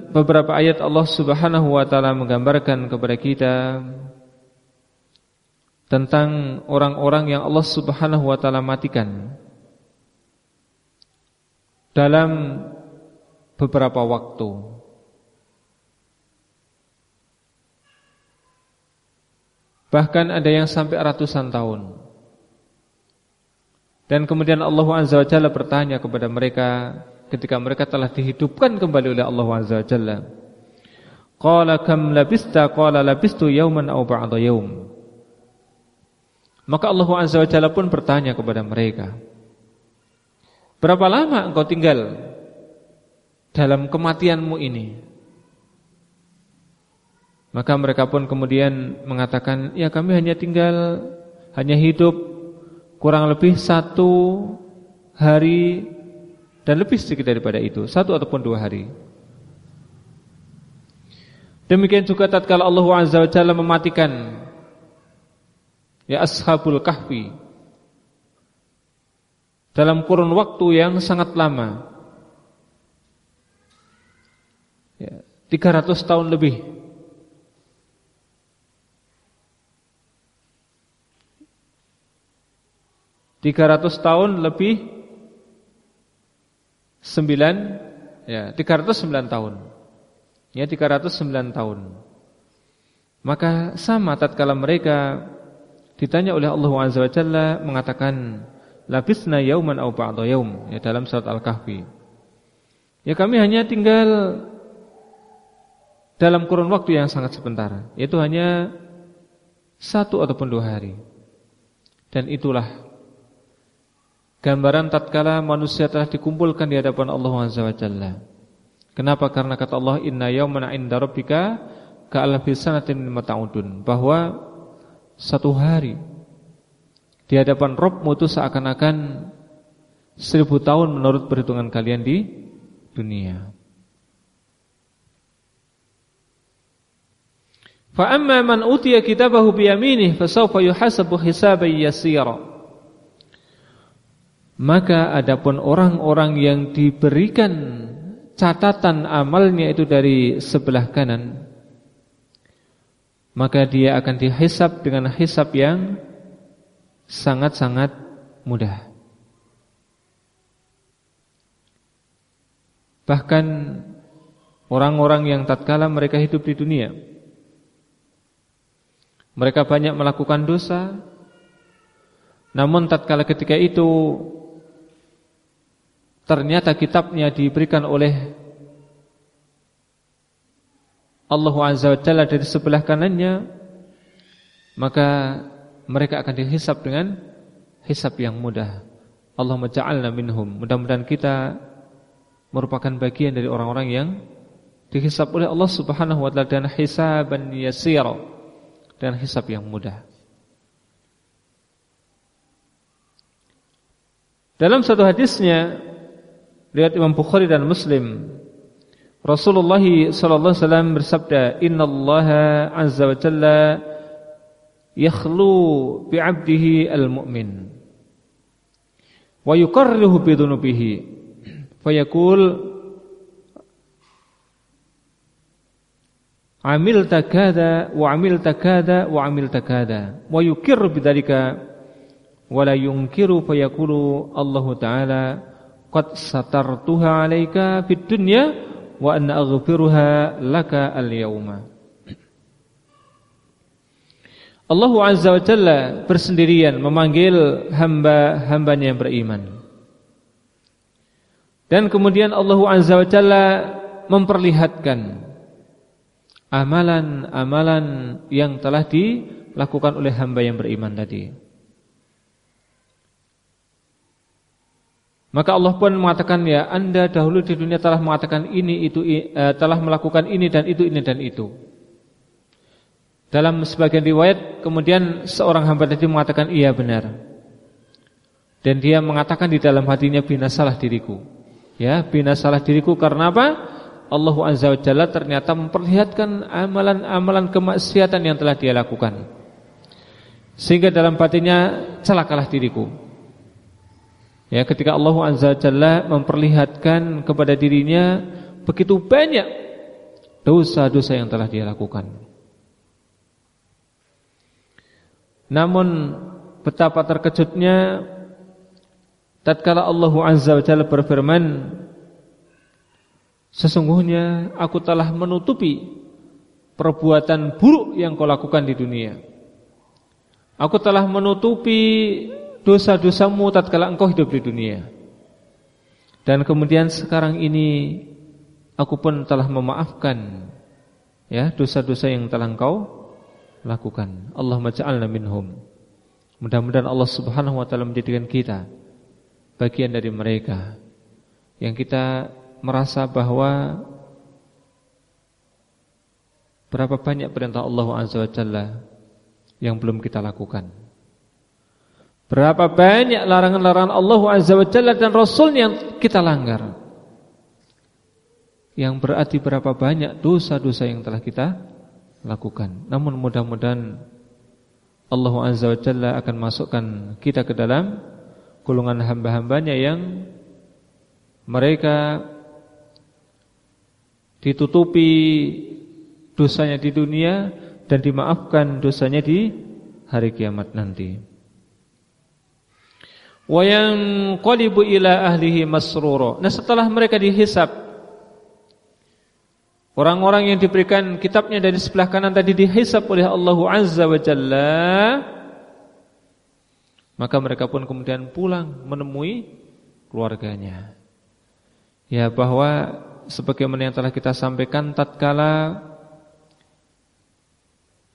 Speaker 1: beberapa ayat Allah Subhanahu wa taala menggambarkan kepada kita tentang orang-orang yang Allah Subhanahu wa taala matikan dalam beberapa waktu. Bahkan ada yang sampai ratusan tahun. Dan kemudian Allah Azza wa Jalla bertanya kepada mereka ketika mereka telah dihidupkan kembali oleh Allah Azza wa Jalla. Qala kam labista qala labistu yawman aw ba'da yawm. Maka Allah Azza wa Jalla pun bertanya kepada mereka Berapa lama engkau tinggal Dalam kematianmu ini Maka mereka pun kemudian mengatakan Ya kami hanya tinggal Hanya hidup Kurang lebih satu hari Dan lebih sedikit daripada itu Satu ataupun dua hari. Demikian juga tatkala Allah Azza wa Jalla mematikan ya ashabul kahfi dalam kurun waktu yang sangat lama ya, 300 tahun lebih tiga ratus tahun lebih sembilan ya tiga ratus sembilan tahun ya tiga ratus sembilan tahun Maka sama tatkala mereka ditanya oleh Allah Azza wa Jalla mengatakan labisna yauman aw ba'da yaum ya dalam surat Al-Kahfi. Ya kami hanya tinggal dalam kurun waktu yang sangat sebentar, yaitu hanya satu ataupun dua hari. Dan itulah gambaran tatkala manusia telah dikumpulkan di hadapan Allah Azza wa Jalla. Kenapa? Karena kata Allah inna yawman 'inda rabbika ka'alfi sanatin ta'udun bahwa satu hari di hadapan Rabbmu itu seakan-akan seribu tahun menurut perhitungan kalian di dunia. Fa amma man utiya kitabahu bi yaminih fasawfa yuhasabu hisaban yasira. Maka adapun orang-orang yang diberikan catatan amalnya itu dari sebelah kanan maka dia akan dihisap dengan hisap yang sangat-sangat mudah. Bahkan orang-orang yang tatkala mereka hidup di dunia mereka banyak melakukan dosa Namun tatkala ketika itu Ternyata kitabnya diberikan oleh Allah Azza wa Jalla dari sebelah kanannya Maka mereka akan dihisap dengan hisap yang mudah Allah ja'alna minhum Mudah-mudahan kita merupakan bagian dari orang-orang yang dihisap oleh Allah Subhanahu wa taala dan hisaban yasira dan hisab yang mudah. Dalam satu hadisnya riwayat Imam Bukhari dan Muslim. Rasulullah sallallahu alaihi wasallam bersabda innallaha azza wa jalla yakhlu bi 'abdihi al-mu'min wa yuqarrihu bi dhunubihi. Fayaqul amil takada wa amil takada wa amil takada wa yukir bidzalika wa la yunkiru. Fayaqulu Allah taala qad satartuha alayka fid dunya wa anna aghfiruha laka al yauma Allah Azza wa Jalla bersendirian memanggil hamba-hambanya yang beriman dan kemudian Allah Azza wa Jalla memperlihatkan amalan-amalan yang telah dilakukan oleh hamba yang beriman tadi. Maka Allah pun mengatakan ya Anda dahulu di dunia telah mengatakan ini itu uh, telah melakukan ini dan itu ini dan itu. Dalam sebagian riwayat kemudian seorang hamba tadi mengatakan iya benar. Dan dia mengatakan di dalam hatinya binasalah diriku. Ya, binasalah diriku karena apa? Allah Azza wa Jalla ternyata memperlihatkan amalan-amalan kemaksiatan yang telah dia lakukan. Sehingga dalam batinnya celakalah diriku. Ya, ketika Allah Azza Jalla memperlihatkan kepada dirinya begitu banyak dosa-dosa yang telah dia lakukan. Namun betapa terkejutnya tatkala Allah Azza wa Jalla berfirman Sesungguhnya aku telah menutupi perbuatan buruk yang kau lakukan di dunia. Aku telah menutupi dosa-dosamu tatkala engkau hidup di dunia. Dan kemudian sekarang ini aku pun telah memaafkan ya dosa-dosa yang telah engkau lakukan. Allahumma ja'alna minhum. Mudah-mudahan Allah Subhanahu wa taala menjadikan kita bagian dari mereka yang kita merasa bahwa berapa banyak perintah Allah Azza wa Jalla yang belum kita lakukan. Berapa banyak larangan-larangan Allah Azza wa Jalla dan Rasul yang kita langgar. Yang berarti berapa banyak dosa-dosa yang telah kita lakukan. Namun mudah-mudahan Allah Azza wa Jalla akan masukkan kita ke dalam golongan hamba-hambanya yang mereka ditutupi dosanya di dunia dan dimaafkan dosanya di hari kiamat nanti. Wa yanqalibu ila ahlihi masrura. Nah, setelah mereka dihisap Orang-orang yang diberikan kitabnya dari sebelah kanan tadi dihisap oleh Allah Azza wa Jalla Maka mereka pun kemudian pulang menemui keluarganya Ya bahwa sebagaimana yang telah kita sampaikan tatkala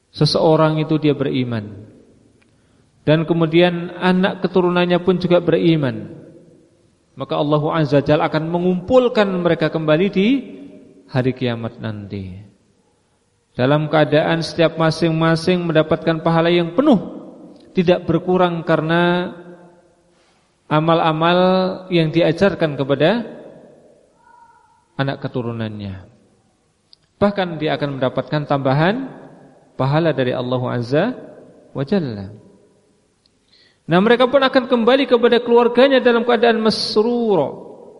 Speaker 1: seseorang itu dia beriman dan kemudian anak keturunannya pun juga beriman maka Allah Azza Jalla akan mengumpulkan mereka kembali di hari kiamat nanti. Dalam keadaan setiap masing-masing mendapatkan pahala yang penuh, tidak berkurang karena amal-amal yang diajarkan kepada anak keturunannya. Bahkan dia akan mendapatkan tambahan pahala dari Allah Azza wa Jalla. Nah mereka pun akan kembali kepada keluarganya dalam keadaan mesruro,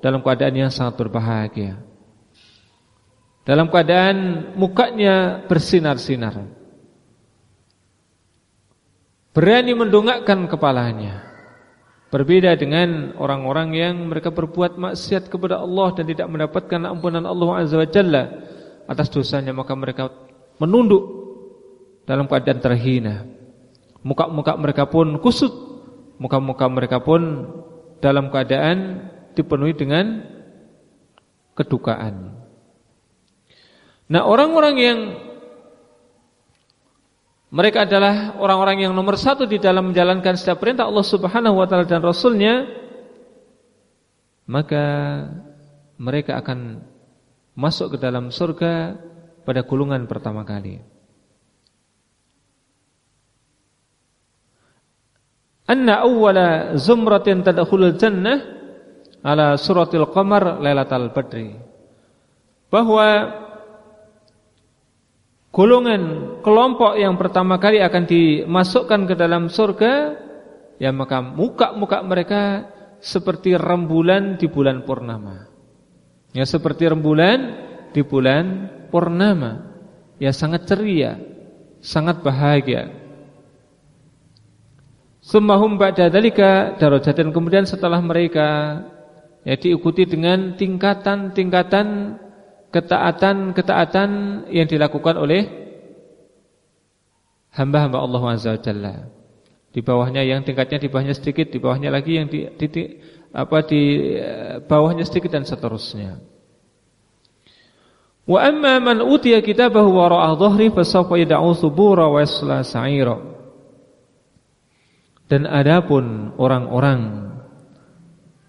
Speaker 1: dalam keadaan yang sangat berbahagia. Dalam keadaan mukanya bersinar-sinar. Berani mendongakkan kepalanya. Berbeda dengan orang-orang yang mereka berbuat maksiat kepada Allah Dan tidak mendapatkan ampunan Allah Azza wa Jalla Atas dosanya maka mereka menunduk Dalam keadaan terhina. Muka-muka mereka pun kusut Muka-muka mereka pun dalam keadaan dipenuhi dengan kedukaan Nah orang-orang yang mereka adalah orang-orang yang nomor satu di dalam menjalankan setiap perintah Allah Subhanahu Wa Taala dan Rasulnya, maka mereka akan masuk ke dalam surga pada gulungan pertama kali. Anna awwala zumratin tadkhulul jannah ala suratil qamar lailatal badri. Bahwa golongan kelompok yang pertama kali akan dimasukkan ke dalam surga ya maka muka-muka mereka seperti rembulan di bulan purnama. Ya seperti rembulan di bulan purnama. Ya sangat ceria sangat bahagia Summahum ba'da dalika darajatan kemudian setelah mereka ya diikuti dengan tingkatan-tingkatan ketaatan-ketaatan yang dilakukan oleh hamba-hamba Allah Azza. Di bawahnya yang tingkatnya di bawahnya sedikit, di bawahnya lagi yang di, di, di apa di eh, bawahnya sedikit dan seterusnya. Wa amma man utiya kitabahu wara'a dhahri fasawfa yad'u thubura wa yasla sa'ira. Dan adapun orang-orang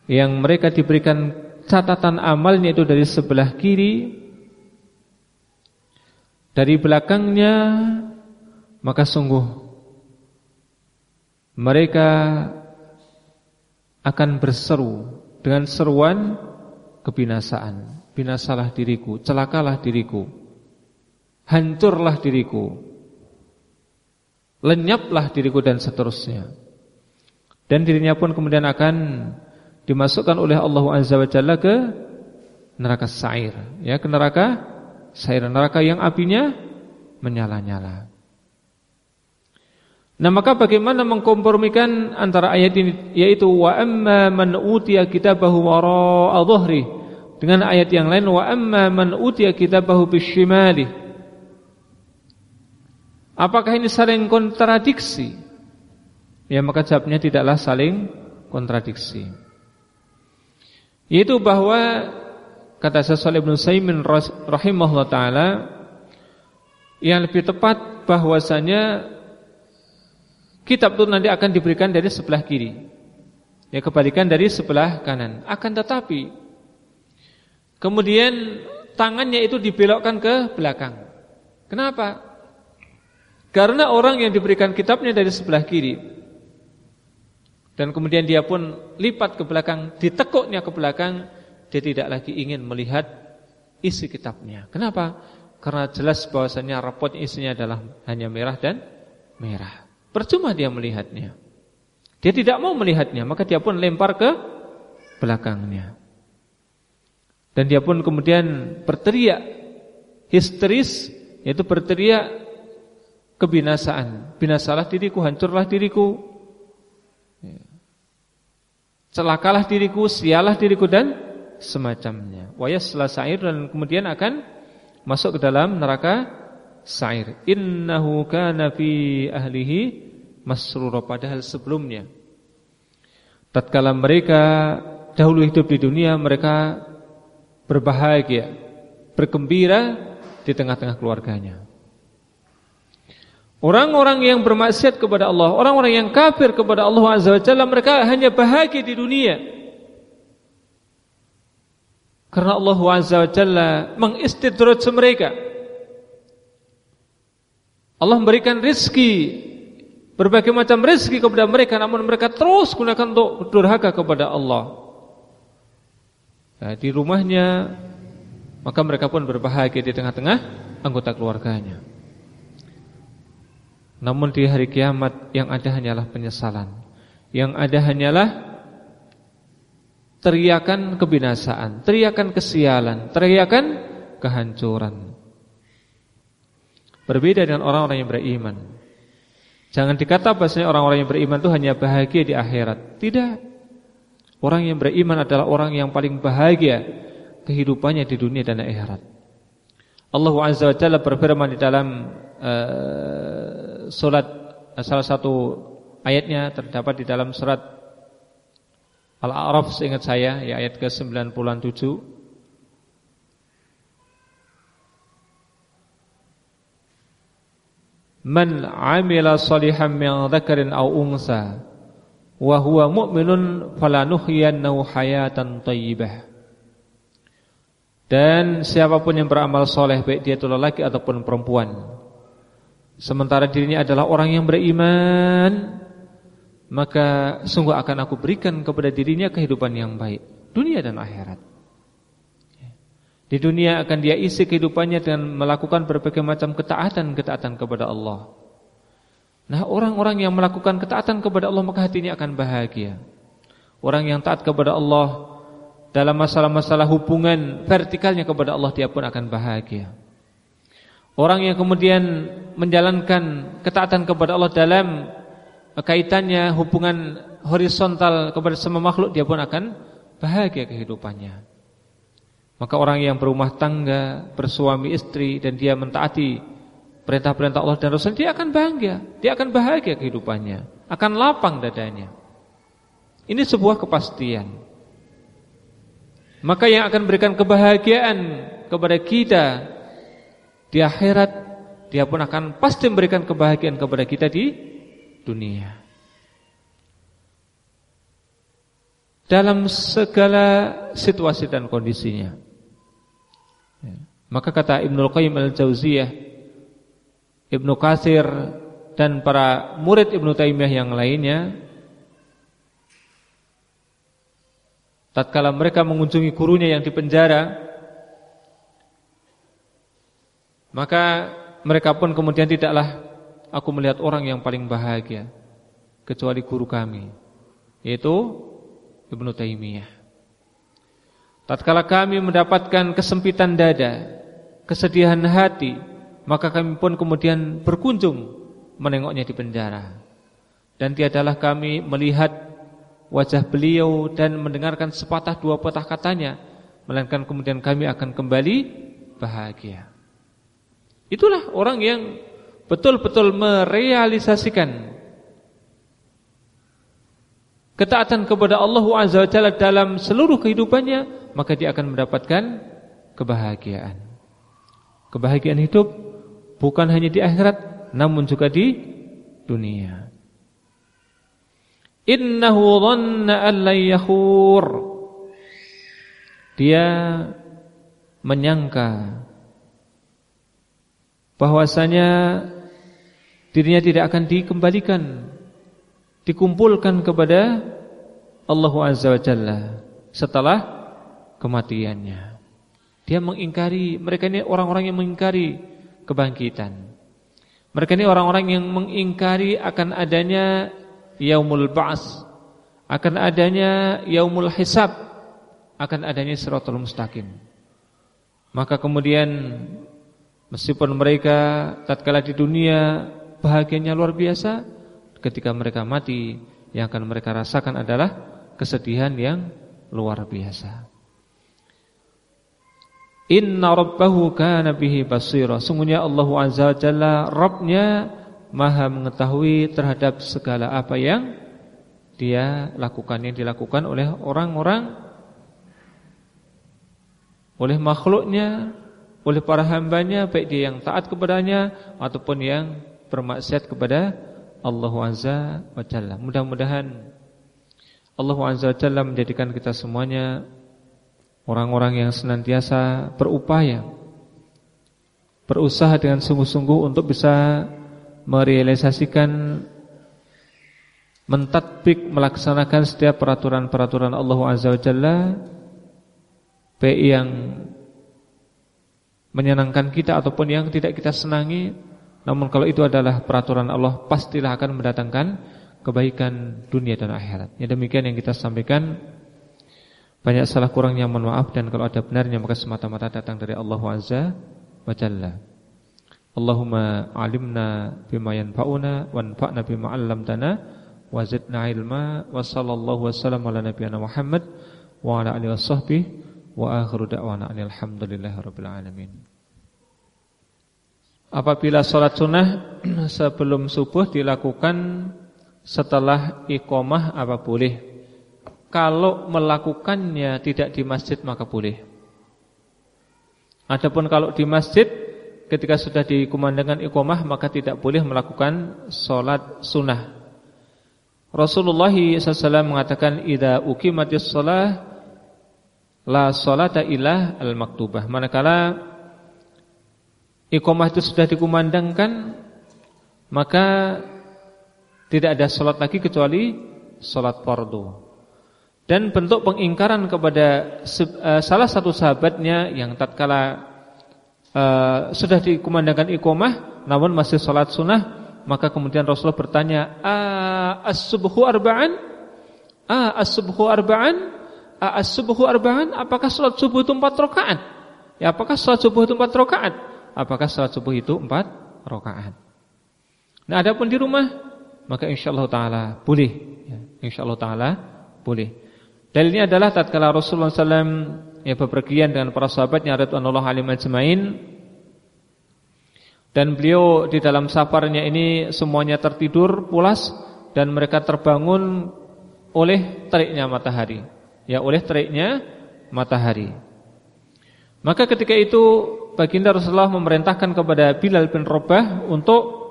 Speaker 1: yang mereka diberikan catatan amalnya itu dari sebelah kiri dari belakangnya maka sungguh mereka akan berseru dengan seruan kebinasaan. Binasalah diriku celakalah diriku hancurlah diriku lenyaplah diriku dan seterusnya dan dirinya pun kemudian akan dimasukkan oleh Allah Azza wa Jalla ke neraka Sa'ir, ya, ke neraka Sa'ir, neraka yang apinya menyala-nyala. Nah, maka bagaimana mengkompromikan antara ayat ini yaitu wa amma man utiya kitabahu wara'a dhahri dengan ayat yang lain wa amma man utiya kitabahu bisyimali. Apakah ini saling kontradiksi? Ya maka jawabnya tidaklah saling kontradiksi. Yaitu bahwa kata Syaikh Ibnu Saimin rahimahullah taala yang lebih tepat bahwasanya kitab itu nanti akan diberikan dari sebelah kiri. Ya kebalikan dari sebelah kanan. Akan tetapi kemudian tangannya itu dibelokkan ke belakang. Kenapa? Karena orang yang diberikan kitabnya dari sebelah kiri dan kemudian dia pun lipat ke belakang, ditekuknya ke belakang, dia tidak lagi ingin melihat isi kitabnya. Kenapa? Karena jelas bahwasanya rapot isinya adalah hanya merah dan merah. Percuma dia melihatnya. Dia tidak mau melihatnya, maka dia pun lempar ke belakangnya. Dan dia pun kemudian berteriak histeris, yaitu berteriak kebinasaan. Binasalah diriku, hancurlah diriku. Celakalah diriku, sialah diriku dan semacamnya. Wayas sa'ir dan kemudian akan masuk ke dalam neraka sa'ir. Innahu kana fi ahlihi masrura padahal sebelumnya tatkala mereka dahulu hidup di dunia mereka berbahagia, bergembira di tengah-tengah keluarganya. Orang-orang yang bermaksiat kepada Allah, orang-orang yang kafir kepada Allah Azza wa Jalla, mereka hanya bahagia di dunia. Karena Allah Azza wa Jalla mereka. Allah memberikan rizki Berbagai macam rizki kepada mereka Namun mereka terus gunakan untuk durhaka kepada Allah nah, Di rumahnya Maka mereka pun berbahagia di tengah-tengah anggota keluarganya Namun di hari kiamat yang ada hanyalah penyesalan Yang ada hanyalah Teriakan kebinasaan Teriakan kesialan Teriakan kehancuran Berbeda dengan orang-orang yang beriman Jangan dikata bahasanya orang-orang yang beriman itu hanya bahagia di akhirat. Tidak. Orang yang beriman adalah orang yang paling bahagia kehidupannya di dunia dan akhirat. Allah Azza wa Jalla berfirman di dalam uh, salah satu ayatnya terdapat di dalam surat Al-A'raf seingat saya ya ayat ke-97 Man 'amila salihan min dzakarin aw unsa wa huwa mu'minun falanuhyiyannahu hayatan thayyibah. Dan siapa pun yang beramal soleh baik dia itu lelaki ataupun perempuan Sementara dirinya adalah orang yang beriman Maka sungguh akan aku berikan kepada dirinya kehidupan yang baik Dunia dan akhirat di dunia akan dia isi kehidupannya dengan melakukan berbagai macam ketaatan-ketaatan kepada Allah. Nah, orang-orang yang melakukan ketaatan kepada Allah maka hatinya akan bahagia. Orang yang taat kepada Allah dalam masalah-masalah hubungan vertikalnya kepada Allah dia pun akan bahagia. Orang yang kemudian menjalankan ketaatan kepada Allah dalam kaitannya hubungan horizontal kepada semua makhluk dia pun akan bahagia kehidupannya. Maka orang yang berumah tangga, bersuami istri dan dia mentaati perintah-perintah Allah dan Rasul, dia akan bahagia, dia akan bahagia kehidupannya, akan lapang dadanya. Ini sebuah kepastian. Maka yang akan berikan kebahagiaan kepada kita di akhirat, dia pun akan pasti memberikan kebahagiaan kepada kita di dunia. Dalam segala situasi dan kondisinya. Maka kata Ibnu Qayyim Al-Jauziyah, Ibnu Katsir dan para murid Ibnu Taimiyah yang lainnya tatkala mereka mengunjungi gurunya yang dipenjara maka mereka pun kemudian tidaklah aku melihat orang yang paling bahagia kecuali guru kami yaitu Ibnu Taimiyah Tatkala kami mendapatkan kesempitan dada, kesedihan hati, maka kami pun kemudian berkunjung menengoknya di penjara. Dan tiadalah kami melihat wajah beliau dan mendengarkan sepatah dua patah katanya, melainkan kemudian kami akan kembali bahagia. Itulah orang yang betul-betul merealisasikan ketaatan kepada Allah Azza wa Jalla dalam seluruh kehidupannya maka dia akan mendapatkan kebahagiaan. Kebahagiaan hidup bukan hanya di akhirat namun juga di dunia. Innahu dhanna an yakhur. Dia menyangka bahwasanya dirinya tidak akan dikembalikan dikumpulkan kepada Allah Azza wa Jalla setelah kematiannya. Dia mengingkari, mereka ini orang-orang yang mengingkari kebangkitan. Mereka ini orang-orang yang mengingkari akan adanya yaumul ba's, akan adanya yaumul hisab, akan adanya siratul mustaqim. Maka kemudian meskipun mereka tatkala di dunia bahagianya luar biasa, ketika mereka mati yang akan mereka rasakan adalah kesedihan yang luar biasa. Inna rabbahu kana bihi basira. Sungguhnya Allah Azza wa Jalla Rabbnya Maha mengetahui terhadap segala apa yang dia lakukan yang dilakukan oleh orang-orang oleh makhluknya, oleh para hambanya baik dia yang taat kepadanya ataupun yang bermaksiat kepada Allah Azza wa Jalla. Mudah-mudahan Allah Azza wa Jalla menjadikan kita semuanya Orang-orang yang senantiasa berupaya Berusaha dengan sungguh-sungguh untuk bisa Merealisasikan Mentatbik melaksanakan setiap peraturan-peraturan Allah Azza wa Jalla Baik yang Menyenangkan kita ataupun yang tidak kita senangi Namun kalau itu adalah peraturan Allah Pastilah akan mendatangkan kebaikan dunia dan akhirat. Ya demikian yang kita sampaikan. Banyak salah kurangnya mohon maaf dan kalau ada benarnya maka semata-mata datang dari Allah Azza wa Jalla. Allahumma alimna bima yanfa'una wanfa'na bima 'allamtana wa zidna ilma wa sallallahu wasallam ala nabiyyina Muhammad wa ala alihi washabbihi wa akhiru da'wana alhamdulillahi rabbil alamin. Apabila salat sunnah sebelum subuh dilakukan setelah iqamah apa boleh? Kalau melakukannya tidak di masjid maka boleh. Adapun kalau di masjid ketika sudah dikumandangkan iqamah maka tidak boleh melakukan sholat sunnah. Rasulullah SAW mengatakan idza uqimatis shalah la sholata illa al-maktubah. Manakala iqamah itu sudah dikumandangkan maka tidak ada sholat lagi kecuali sholat fardu. Dan bentuk pengingkaran kepada uh, salah satu sahabatnya yang tatkala uh, sudah dikumandangkan iqomah namun masih sholat sunnah maka kemudian Rasulullah bertanya as-subhu arba'an as-subhu arba'an as-subhu arba'an apakah sholat subuh itu empat rakaat? Ya apakah sholat subuh itu empat rakaat? Apakah sholat subuh itu empat rakaat? Nah adapun di rumah maka insyaallah taala boleh. Ya, insyaallah taala boleh. Dalilnya adalah tatkala Rasulullah SAW ya bepergian dengan para sahabatnya radhiyallahu alaihim ajmain dan beliau di dalam safarnya ini semuanya tertidur pulas dan mereka terbangun oleh teriknya matahari. Ya, oleh teriknya matahari. Maka ketika itu baginda Rasulullah memerintahkan kepada Bilal bin Rabah untuk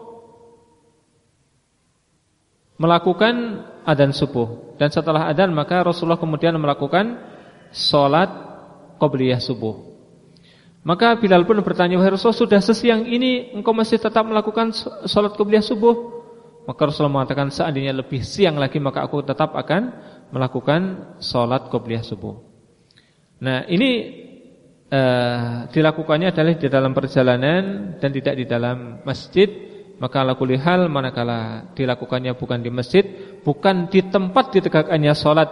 Speaker 1: melakukan adan subuh dan setelah adan maka Rasulullah kemudian melakukan sholat qobliyah subuh. Maka Bilal pun bertanya, "Wahai Rasulullah, sudah sesiang ini engkau masih tetap melakukan sholat qobliyah subuh?" Maka Rasulullah mengatakan, "Seandainya lebih siang lagi maka aku tetap akan melakukan sholat qobliyah subuh." Nah, ini uh, dilakukannya adalah di dalam perjalanan dan tidak di dalam masjid maka ala kulli hal manakala dilakukannya bukan di masjid, bukan di tempat ditegakkannya salat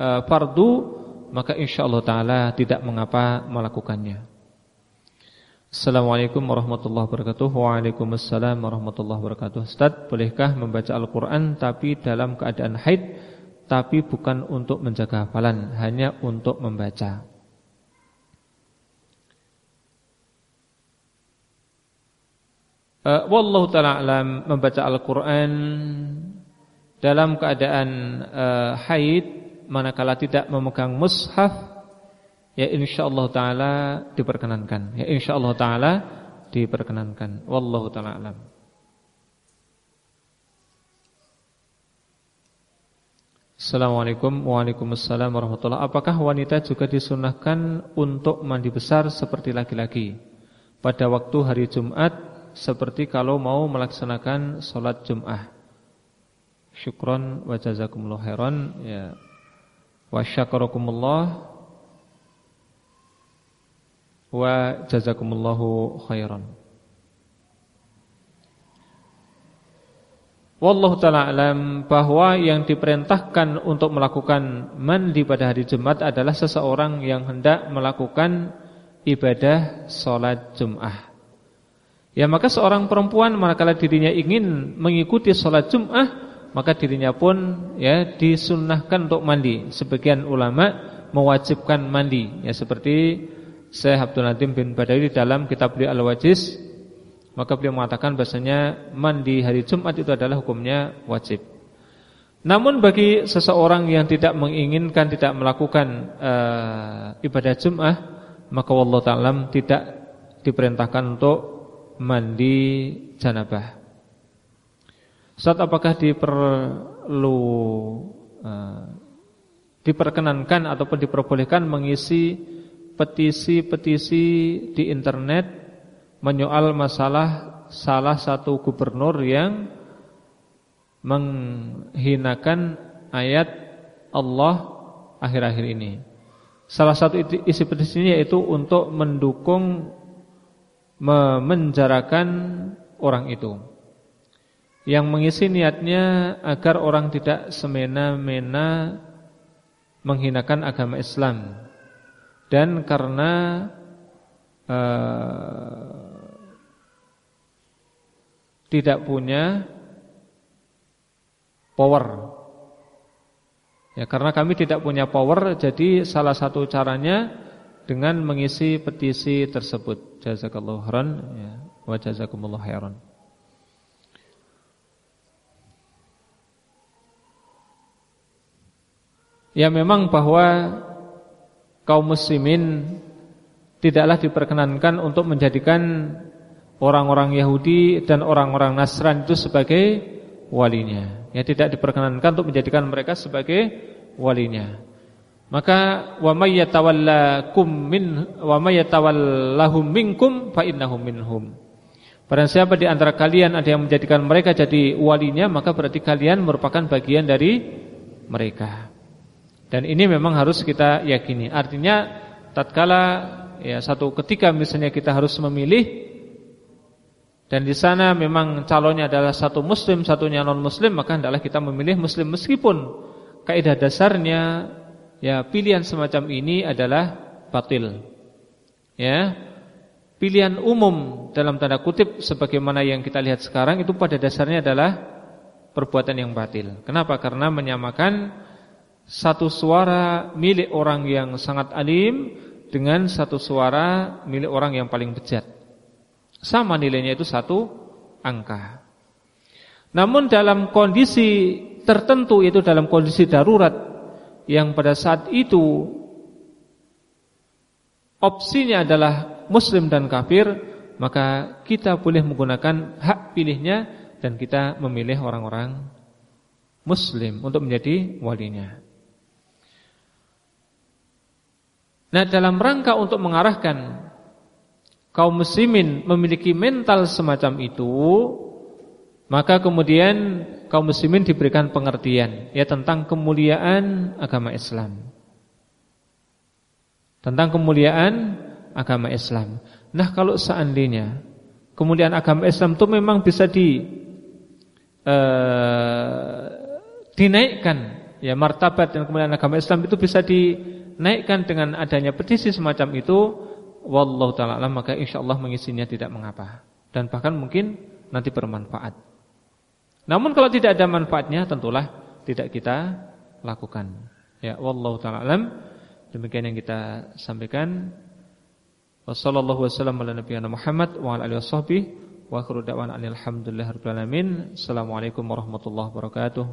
Speaker 1: e, fardu, maka insyaallah taala tidak mengapa melakukannya. Assalamualaikum warahmatullahi wabarakatuh. Waalaikumsalam warahmatullahi wabarakatuh. Ustaz, bolehkah membaca Al-Qur'an tapi dalam keadaan haid tapi bukan untuk menjaga hafalan, hanya untuk membaca? uh, wallahu taala alam membaca Al-Qur'an dalam keadaan uh, haid manakala tidak memegang mushaf ya insyaallah taala diperkenankan. Ya insyaallah taala diperkenankan. Wallahu taala alam. Assalamualaikum Waalaikumsalam warahmatullahi Apakah wanita juga disunahkan untuk mandi besar seperti laki-laki? Pada waktu hari Jumat seperti kalau mau melaksanakan sholat Jum'ah. Syukron wa jazakumullah ya. Wa syakarakumullah wa jazakumullahu khairan. Wallahu taala alam bahwa yang diperintahkan untuk melakukan mandi pada hari Jumat adalah seseorang yang hendak melakukan ibadah sholat Jum'ah. Ya maka seorang perempuan manakala dirinya ingin mengikuti sholat Jum'ah maka dirinya pun ya disunnahkan untuk mandi. Sebagian ulama mewajibkan mandi ya seperti Syekh Abdul Nadim bin Badawi dalam kitab beliau Al-Wajiz maka beliau mengatakan bahasanya mandi hari Jumat itu adalah hukumnya wajib. Namun bagi seseorang yang tidak menginginkan tidak melakukan uh, ibadah Jumat, maka Allah taala tidak diperintahkan untuk mandi janabah. Saat apakah diperlu uh, diperkenankan ataupun diperbolehkan mengisi petisi-petisi di internet menyoal masalah salah satu gubernur yang menghinakan ayat Allah akhir-akhir ini. Salah satu isi petisinya yaitu untuk mendukung memenjarakan orang itu. Yang mengisi niatnya agar orang tidak semena-mena menghinakan agama Islam. Dan karena uh, tidak punya power. Ya, karena kami tidak punya power, jadi salah satu caranya dengan mengisi petisi tersebut. Jazakallahu khairan ya, wa jazakumullahu khairan. Ya memang bahwa kaum muslimin tidaklah diperkenankan untuk menjadikan orang-orang Yahudi dan orang-orang Nasrani itu sebagai walinya. Ya tidak diperkenankan untuk menjadikan mereka sebagai walinya. Maka wa may yatawallakum min wa may yatawallahum minkum fa innahum minhum. Barang siapa di antara kalian ada yang menjadikan mereka jadi walinya, maka berarti kalian merupakan bagian dari mereka. Dan ini memang harus kita yakini. Artinya tatkala ya satu ketika misalnya kita harus memilih dan di sana memang calonnya adalah satu muslim, satunya non muslim, maka hendaklah kita memilih muslim meskipun kaidah dasarnya ya pilihan semacam ini adalah batil. Ya. Pilihan umum dalam tanda kutip sebagaimana yang kita lihat sekarang itu pada dasarnya adalah perbuatan yang batil. Kenapa? Karena menyamakan satu suara milik orang yang sangat alim dengan satu suara milik orang yang paling bejat. Sama nilainya itu satu angka. Namun dalam kondisi tertentu yaitu dalam kondisi darurat yang pada saat itu opsinya adalah muslim dan kafir, maka kita boleh menggunakan hak pilihnya dan kita memilih orang-orang muslim untuk menjadi walinya. Nah, dalam rangka untuk mengarahkan kaum muslimin memiliki mental semacam itu, maka kemudian kaum muslimin diberikan pengertian ya tentang kemuliaan agama Islam. Tentang kemuliaan agama Islam. Nah, kalau seandainya kemuliaan agama Islam itu memang bisa di uh, dinaikkan ya martabat dan kemuliaan agama Islam itu bisa dinaikkan dengan adanya petisi semacam itu wallahu taala maka insyaallah mengisinya tidak mengapa dan bahkan mungkin nanti bermanfaat. Namun kalau tidak ada manfaatnya tentulah tidak kita lakukan. Ya wallahu taala demikian yang kita sampaikan. Wassallallahu wasallam ala nabiyana Muhammad wa ala alihi wa akhiru da'wana alhamdulillahirabbil alamin. Assalamualaikum warahmatullahi wabarakatuh.